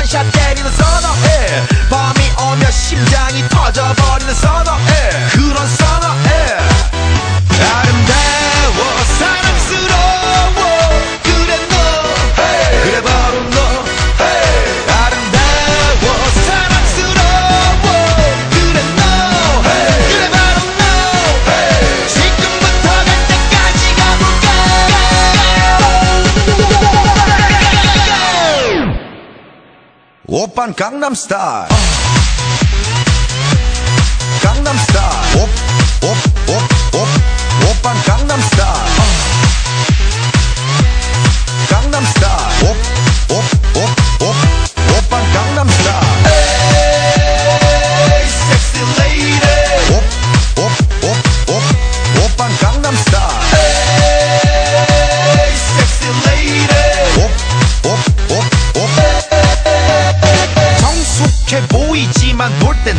원샷 때리는 선어해 밤이 오면 심장이 터져버리는 선어해 오빤 강남스타일 강남스타일 옵옵옵옵 오빤 강남스타일 강남스타일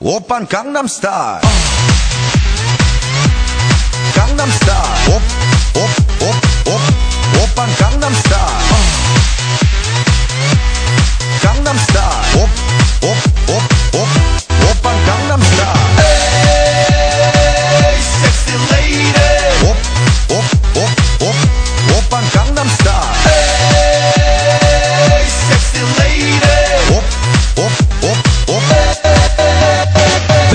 오빤 강남스타일 강남스타일 옵옵옵옵 오빤 강남스타일 강남스타일 옵옵옵옵 오빤 강남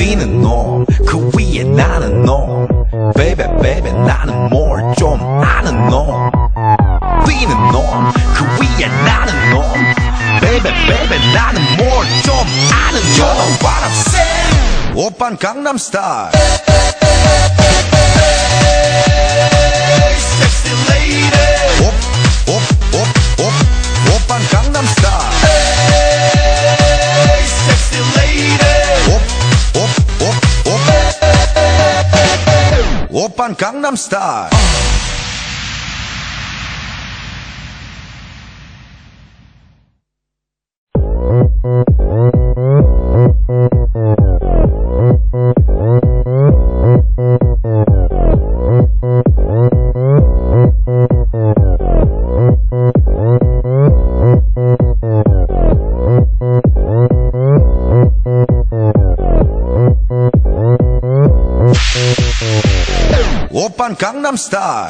위는 놈그 위에 나는 놈 베베 베베 나는 뭘 좀 아는 놈 위는 놈그 위에 나는 놈 베베 베베 나는 뭘 좀 아는 놈 You know what I'm saying 오빤 강남스타일 섹시 오빤 강남스타일 오빤 강남스타일